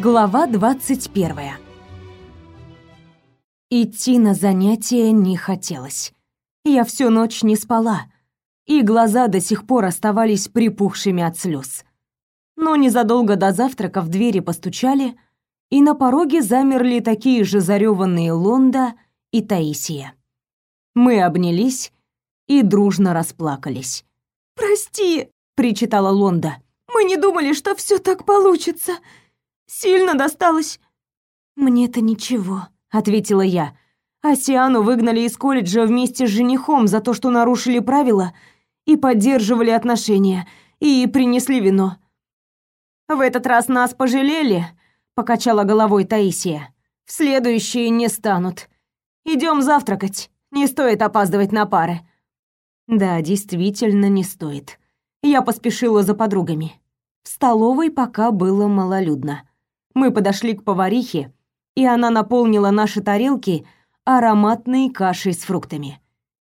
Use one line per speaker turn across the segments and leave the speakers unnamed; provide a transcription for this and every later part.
Глава 21. Идти на занятия не хотелось. Я всю ночь не спала, и глаза до сих пор оставались припухшими от слез. Но незадолго до завтрака в двери постучали, и на пороге замерли такие же зареванные Лонда и Таисия. Мы обнялись и дружно расплакались.
«Прости!»
— причитала Лонда.
«Мы не думали, что все так получится!» Сильно досталось?»
«Мне-то ничего», — ответила я. Асиану выгнали из колледжа вместе с женихом за то, что нарушили правила и поддерживали отношения, и принесли вино. «В этот раз нас пожалели», — покачала головой Таисия. «В следующие не станут. Идем завтракать, не стоит опаздывать на пары». Да, действительно не стоит. Я поспешила за подругами. В столовой пока было малолюдно. Мы подошли к поварихе, и она наполнила наши тарелки ароматной кашей с фруктами.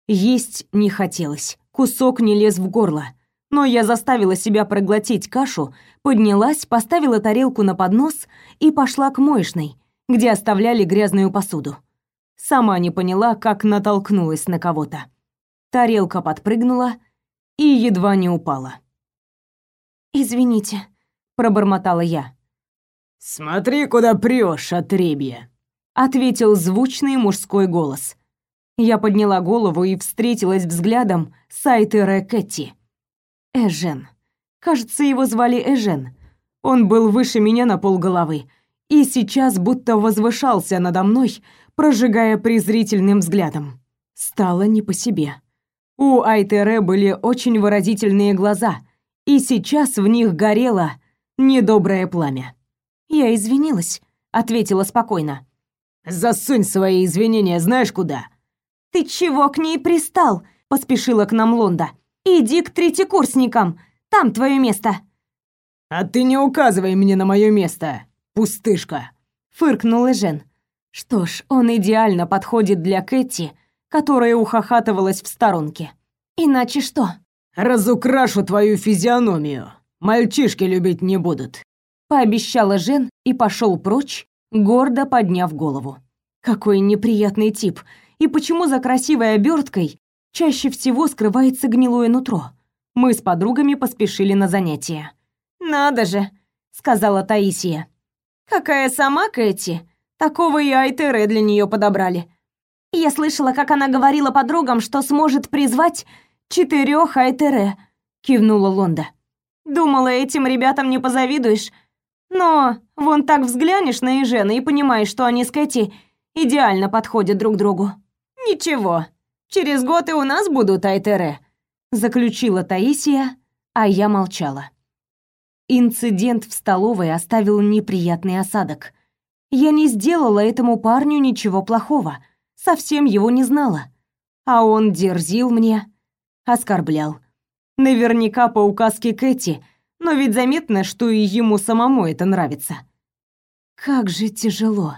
Есть не хотелось, кусок не лез в горло. Но я заставила себя проглотить кашу, поднялась, поставила тарелку на поднос и пошла к моечной, где оставляли грязную посуду. Сама не поняла, как натолкнулась на кого-то. Тарелка подпрыгнула и едва не упала.
«Извините», —
пробормотала я.
«Смотри, куда прешь, отребье!»
— ответил звучный мужской голос. Я подняла голову и встретилась взглядом с Айтере Кэти. Эжен. Кажется, его звали Эжен. Он был выше меня на полголовы и сейчас будто возвышался надо мной, прожигая презрительным взглядом. Стало не по себе. У Айтере были очень выразительные глаза, и сейчас в них горело недоброе пламя. «Я извинилась», — ответила спокойно.
«Засунь свои извинения знаешь куда?»
«Ты чего к ней пристал?» — поспешила к нам Лонда. «Иди к третьекурсникам, там твое место».
«А ты не указывай мне на мое место, пустышка!»
— фыркнул Эжен. Что ж, он идеально подходит для Кэти, которая ухахатывалась в сторонке. Иначе что?
«Разукрашу твою физиономию. Мальчишки любить не будут
пообещала Жен и пошел прочь, гордо подняв голову. Какой неприятный тип. И почему за красивой оберткой чаще всего скрывается гнилое нутро? Мы с подругами поспешили на занятия.
Надо же, сказала Таисия. Какая сама Кэти, такого и Айтере для нее подобрали. Я слышала, как она говорила подругам, что сможет призвать четырех Айтере, кивнула Лонда. Думала, этим ребятам не позавидуешь. Но вон так взглянешь на Ежена и понимаешь, что они с Кэти идеально подходят друг другу. Ничего, через год и у нас будут Айтере, заключила Таисия, а я молчала. Инцидент в столовой оставил неприятный осадок. Я не сделала этому парню ничего плохого, совсем его не знала. А он дерзил мне, оскорблял. Наверняка по указке Кэти но ведь заметно, что и ему самому это нравится. Как же тяжело.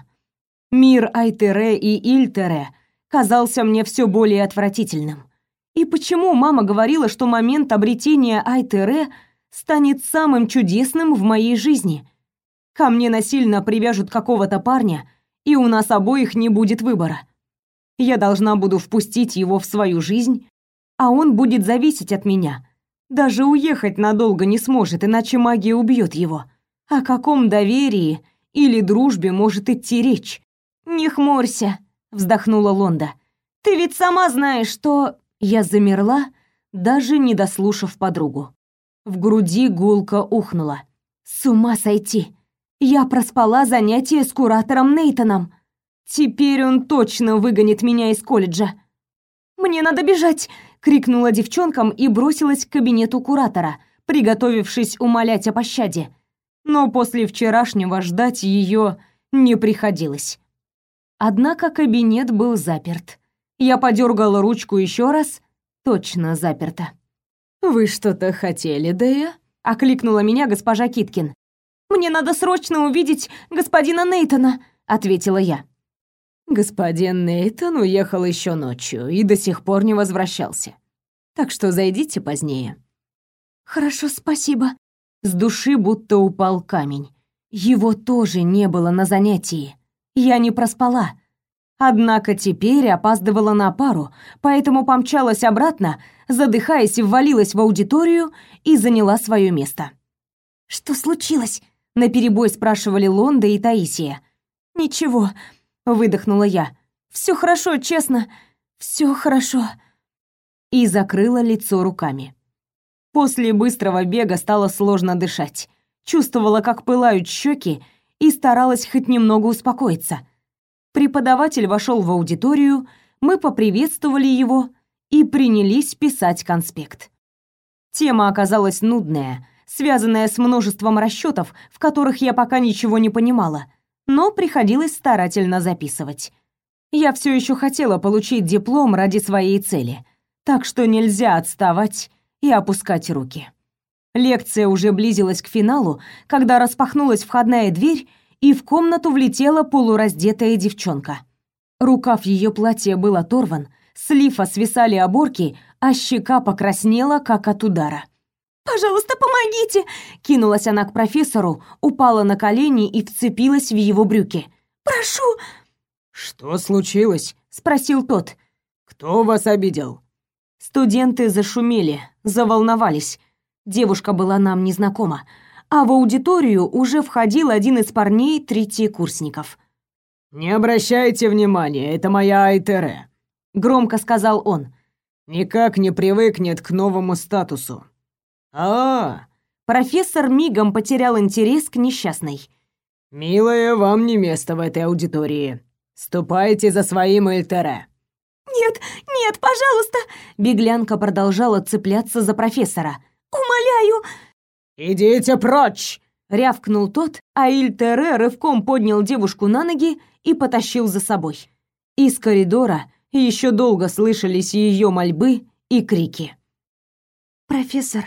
Мир Айтере и Ильтере казался мне все более отвратительным. И почему мама говорила, что момент обретения Айтере станет самым чудесным в моей жизни? Ко мне насильно привяжут какого-то парня, и у нас обоих не будет выбора. Я должна буду впустить его в свою жизнь, а он будет зависеть от меня — даже уехать надолго не сможет, иначе магия убьет его. О каком доверии или дружбе может идти речь? «Не хмурься», — вздохнула Лонда. «Ты ведь сама знаешь, что...» Я замерла, даже не дослушав подругу. В груди гулко ухнула. «С ума сойти! Я проспала занятие с куратором Нейтоном. Теперь он точно выгонит меня из колледжа. Мне надо бежать!» крикнула девчонкам и бросилась к кабинету куратора, приготовившись умолять о пощаде. Но после вчерашнего ждать ее не приходилось. Однако кабинет был заперт. Я подергала ручку еще раз, точно заперто. «Вы что-то хотели, Дэя?» — окликнула меня госпожа Киткин. «Мне надо срочно увидеть господина Нейтона», — ответила я.
Господин Нейтон уехал еще ночью и до сих пор не возвращался. Так что зайдите позднее.
Хорошо, спасибо.
С души будто упал камень. Его тоже не было на занятии. Я не проспала. Однако теперь опаздывала на пару, поэтому помчалась обратно, задыхаясь, ввалилась в аудиторию и заняла свое место.
«Что случилось?»
— наперебой спрашивали Лонда и Таисия.
«Ничего», — выдохнула я. «Все хорошо, честно, все хорошо».
И закрыла лицо руками. После быстрого бега стало сложно дышать. Чувствовала, как пылают щеки, и старалась хоть немного успокоиться. Преподаватель вошел в аудиторию, мы поприветствовали его и принялись писать конспект. Тема оказалась нудная, связанная с множеством расчетов, в которых я пока ничего не понимала, но приходилось старательно записывать. Я все еще хотела получить диплом ради своей цели, так что нельзя отставать и опускать руки. Лекция уже близилась к финалу, когда распахнулась входная дверь, и в комнату влетела полураздетая девчонка. Рукав ее платья был оторван, с лифа свисали оборки, а щека покраснела, как от удара.
«Пожалуйста, помогите!»
Кинулась она к профессору, упала на колени и вцепилась в его брюки.
«Прошу!»
«Что случилось?»
— спросил тот.
«Кто вас обидел?»
Студенты зашумели, заволновались. Девушка была нам незнакома, а в аудиторию уже входил один из парней третьекурсников.
«Не обращайте внимания, это моя Айтере», —
громко сказал он.
«Никак не привыкнет к новому статусу». А, -а, а
Профессор мигом потерял интерес к несчастной.
«Милая, вам не место в этой аудитории. Ступайте за своим Эльтере».
«Нет, нет, пожалуйста!»
Беглянка продолжала цепляться за профессора.
«Умоляю!»
«Идите прочь!»
— рявкнул тот, а Ильтере рывком поднял девушку на ноги и потащил за собой. Из коридора еще долго слышались ее мольбы и крики.
«Профессор,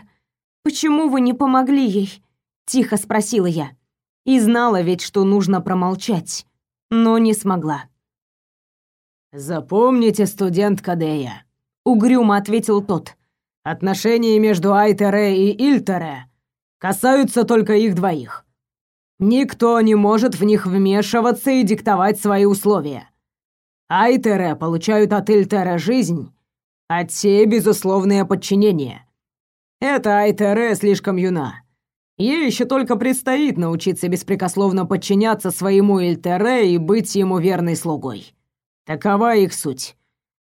почему вы не помогли ей?»
— тихо спросила я. И знала ведь, что нужно промолчать, но не смогла.
«Запомните, студент Кадея», —
угрюмо ответил тот.
«Отношения между Айтере и Ильтере касаются только их двоих. Никто не может в них вмешиваться и диктовать свои условия. Айтере получают от Ильтере жизнь, а те — безусловное подчинение. Эта Айтере слишком юна. Ей еще только предстоит научиться беспрекословно подчиняться своему Ильтере и быть ему верной слугой. Такова их суть.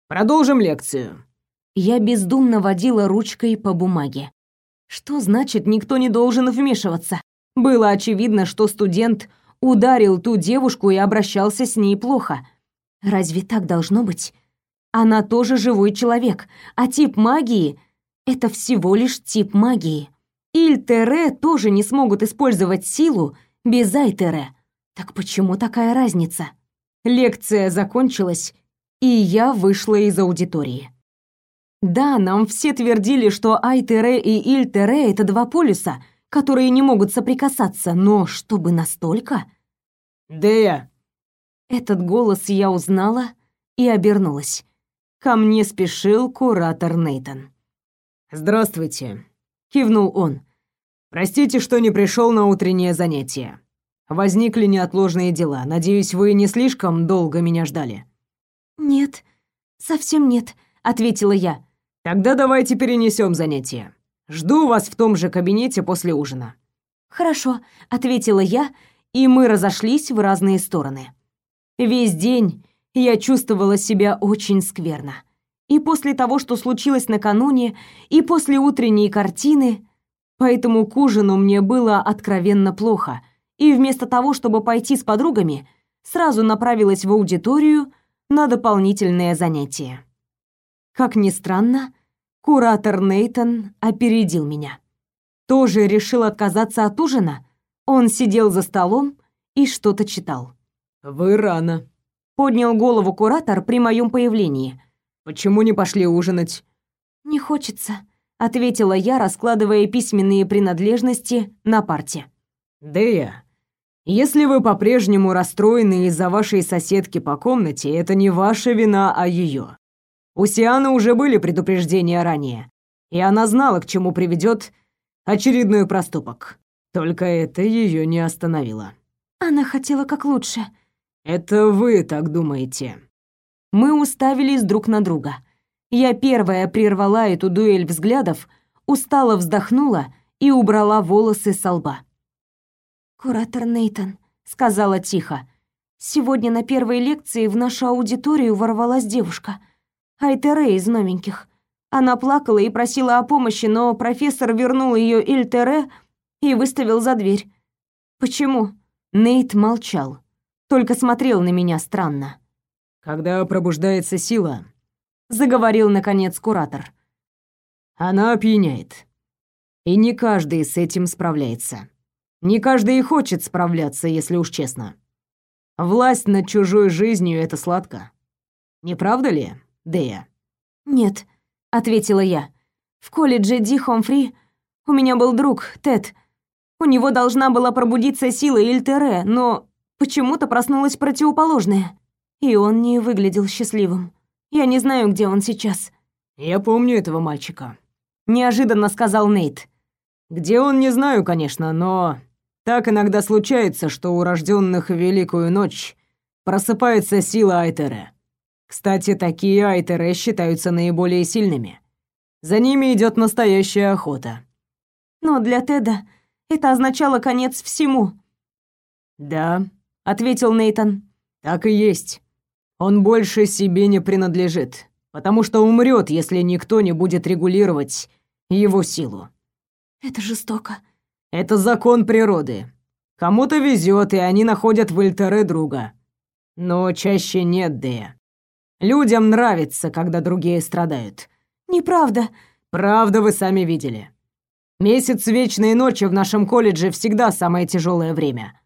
Продолжим лекцию.
Я бездумно водила ручкой по бумаге. Что значит никто не должен вмешиваться? Было очевидно, что студент ударил ту девушку и обращался с ней плохо. Разве так должно быть? Она тоже живой человек, а тип магии — это всего лишь тип магии. Ильтере тоже не смогут использовать силу без Айтере. Так почему такая разница? Лекция закончилась, и я вышла из аудитории. Да, нам все твердили, что Айтере и Ильтере — это два полюса, которые не могут соприкасаться, но чтобы настолько...
«Дея!»
Этот голос я узнала и обернулась. Ко мне спешил куратор Нейтон.
«Здравствуйте», — кивнул он. «Простите, что не пришел на утреннее занятие. Возникли неотложные дела. Надеюсь, вы не слишком долго меня ждали.
Нет, совсем нет, ответила я.
Тогда давайте перенесем занятие. Жду вас в том же кабинете после ужина.
Хорошо, ответила я, и мы разошлись в разные стороны. Весь день я чувствовала себя очень скверно. И после того, что случилось накануне, и после утренней картины, поэтому к ужину мне было откровенно плохо и вместо того, чтобы пойти с подругами, сразу направилась в аудиторию на дополнительное занятие. Как ни странно, куратор Нейтон опередил меня. Тоже решил отказаться от ужина. Он сидел за столом и что-то читал.
«Вы рано», —
поднял голову куратор при моем появлении.
«Почему не пошли ужинать?»
«Не хочется», —
ответила я, раскладывая письменные принадлежности на парте.
«Дея, если вы по-прежнему расстроены из-за вашей соседки по комнате, это не ваша вина, а ее. У Сианы уже были предупреждения ранее, и она знала, к чему приведет очередной проступок. Только это ее не остановило.
Она хотела как лучше.
Это вы так думаете.
Мы уставились друг на друга. Я первая прервала эту дуэль взглядов, устало вздохнула и убрала волосы со лба.
«Куратор Нейтон», — сказала тихо. «Сегодня на первой лекции в нашу аудиторию ворвалась девушка. Айтере из новеньких. Она плакала и просила о помощи, но профессор вернул ее Ильтере и выставил за дверь. Почему?»
Нейт молчал, только смотрел на меня странно.
Когда пробуждается сила,
заговорил наконец куратор.
Она опьяняет. И не каждый с этим справляется. Не каждый и хочет справляться, если уж честно. Власть над чужой жизнью — это сладко. Не правда ли, Дея?
«Нет», — ответила я. «В колледже Ди Хомфри у меня был друг, Тед. У него должна была пробудиться сила Ильтере, но почему-то проснулась противоположная. И он не выглядел счастливым. Я не знаю, где он сейчас».
«Я помню этого мальчика», —
неожиданно сказал Нейт.
«Где он, не знаю, конечно, но так иногда случается, что у рожденных в Великую Ночь просыпается сила Айтере. Кстати, такие Айтере считаются наиболее сильными. За ними идет настоящая охота».
«Но для Теда это означало конец всему».
«Да», —
ответил Нейтон.
«Так и есть. Он больше себе не принадлежит, потому что умрет, если никто не будет регулировать его силу.
Это жестоко.
Это закон природы. Кому-то везет, и они находят в Эльтере друга. Но чаще нет, Дея. Людям нравится, когда другие страдают.
Неправда.
Правда вы сами видели. Месяц вечной ночи в нашем колледже всегда самое тяжелое время.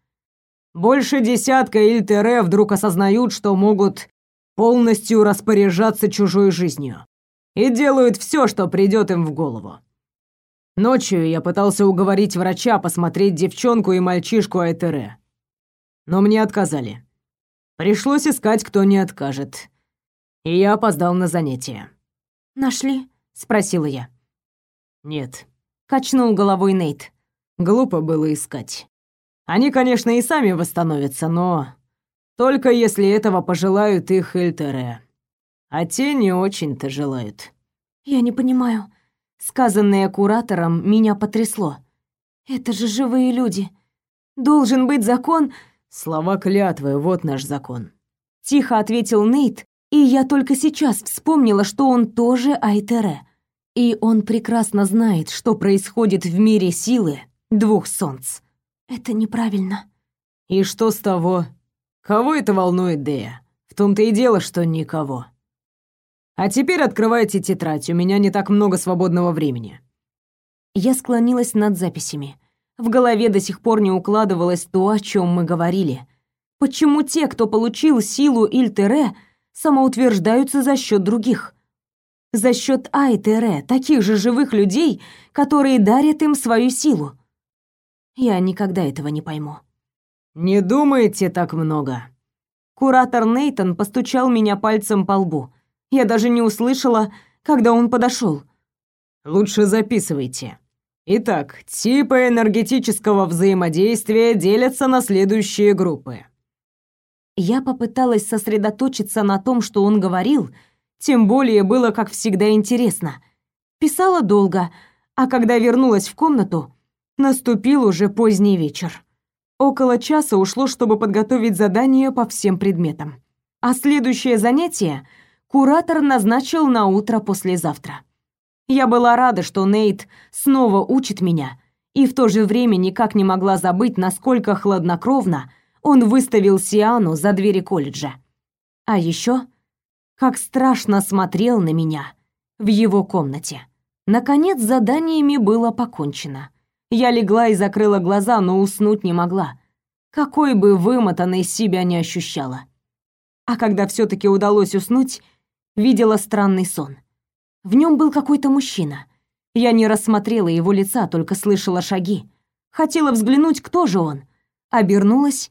Больше десятка Ильтере вдруг осознают, что могут полностью распоряжаться чужой жизнью. И делают все, что придет им в голову. Ночью я пытался уговорить врача посмотреть девчонку и мальчишку Айтере. Но мне отказали. Пришлось искать, кто не откажет. И я опоздал на занятие.
«Нашли?»
— спросила я.
«Нет», —
качнул головой Нейт.
«Глупо было искать. Они, конечно, и сами восстановятся, но только если этого пожелают их Эльтере. А те не очень-то желают.
Я не понимаю. Сказанное куратором меня потрясло. Это же живые люди. Должен быть закон.
Слова клятвы, вот наш закон.
Тихо ответил Нейт, и я только сейчас вспомнила, что он тоже Айтере. И он прекрасно знает, что происходит в мире силы двух солнц.
Это неправильно.
И что с того? Кого это волнует, Дея? В том-то и дело, что никого. А теперь открывайте тетрадь, у меня не так много свободного времени.
Я склонилась над записями. В голове до сих пор не укладывалось то, о чем мы говорили. Почему те, кто получил силу Ильтере, самоутверждаются за счет других? За счет Айтере, таких же живых людей, которые дарят им свою силу. Я никогда этого не пойму.
Не думайте так много.
Куратор Нейтон постучал меня пальцем по лбу. Я даже не услышала, когда он подошел.
Лучше записывайте. Итак, типы энергетического взаимодействия делятся на следующие группы.
Я попыталась сосредоточиться на том, что он говорил, тем более было, как всегда, интересно. Писала долго, а когда вернулась в комнату, Наступил уже поздний вечер. Около часа ушло, чтобы подготовить задание по всем предметам. А следующее занятие куратор назначил на утро послезавтра. Я была рада, что Нейт снова учит меня, и в то же время никак не могла забыть, насколько хладнокровно он выставил Сиану за двери колледжа. А еще, как страшно смотрел на меня в его комнате. Наконец, заданиями было покончено. Я легла и закрыла глаза, но уснуть не могла. Какой бы вымотанной себя не ощущала. А когда все таки удалось уснуть, видела странный сон. В нем был какой-то мужчина. Я не рассмотрела его лица, только слышала шаги. Хотела взглянуть, кто же он. Обернулась,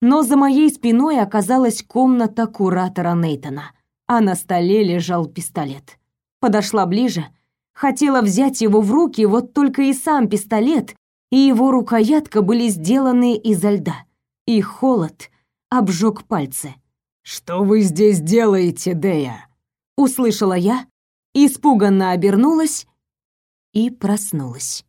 но за моей спиной оказалась комната куратора Нейтона, а на столе лежал пистолет. Подошла ближе — Хотела взять его в руки, вот только и сам пистолет, и его рукоятка были сделаны изо льда, и холод обжег пальцы.
«Что вы здесь делаете, Дея?»
Услышала я, испуганно обернулась и проснулась.